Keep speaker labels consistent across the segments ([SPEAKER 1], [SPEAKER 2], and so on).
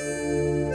[SPEAKER 1] Música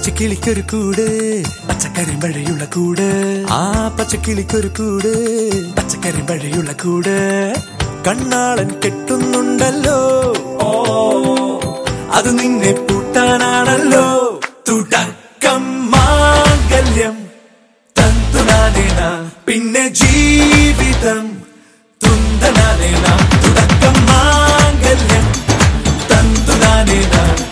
[SPEAKER 1] പച്ചക്കിളിക്കൊരു കൂട് പച്ചക്കറി മഴയുള്ള കൂട്. ആ പച്ചക്കിളിക്കൊരു കൂട് പച്ചക്കറി മഴയുള്ള കൂട്. കണ്ണാളൻ കെട്ടുന്നുണ്ടല്ലോ. ഓ അത് നിന്നെ പൂട്ടാനാണല്ലോ. തുടക്കം മാംഗല്യം തന്തുനാനേന. പിന്നെ ജീവിതം തുന്തനാനേന. തുടക്കം മാംഗല്യം തന്തുനാനേന.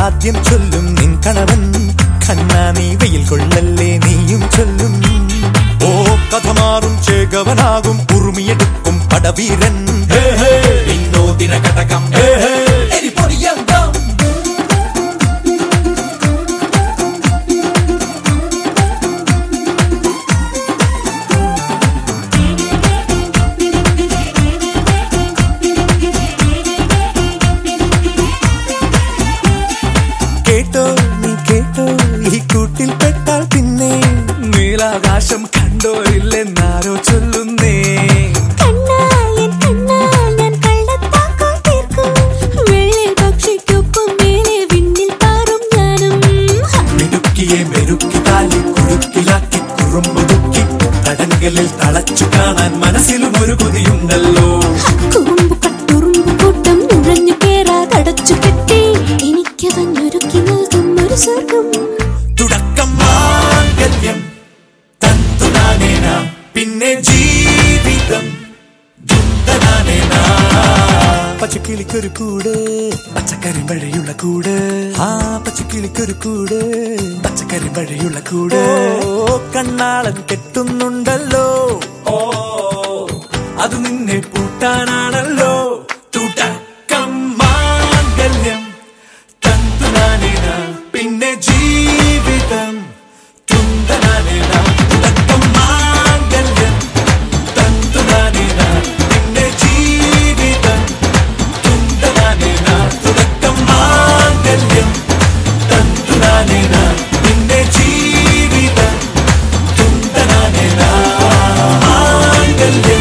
[SPEAKER 1] ആദ്യം ചൊല്ലും നിൻ കണവൻ. കണ്ണാ വെയിൽ കൊള്ളല്ലേ നീയും ചൊല്ലും. ഓ കഥ മാറും ചേകവനാകും ഉറുമിയെടുക്കും പടവീരൻ. കൂട്ടിൽ പെട്ടാൽ പിന്നെ നീലാകാശം കണ്ടോ ഇല്ലെന്നാരോ ചൊല്ലുന്നേ കുറുമ്പുതുക്കി തടങ്കലിൽ തളച്ചു കാണാൻ മനസ്സിലും ഒരു കൊതിയുണ്ടല്ലോ. പച്ചക്കിളിക്കൊരു കൂട്. പച്ചക്കറി വഴിയുള്ള കൂട്. ആ പച്ചക്കിളിക്കൊരു കൂട്. പച്ചക്കറി വഴിയുള്ള കൂട്. ഓ കണ്ണാളൻ കെട്ടുന്നുണ്ടല്ലോ. ഓ അത് നിന്നെ പൂട്ടാനാണല്ലോ. Yeah.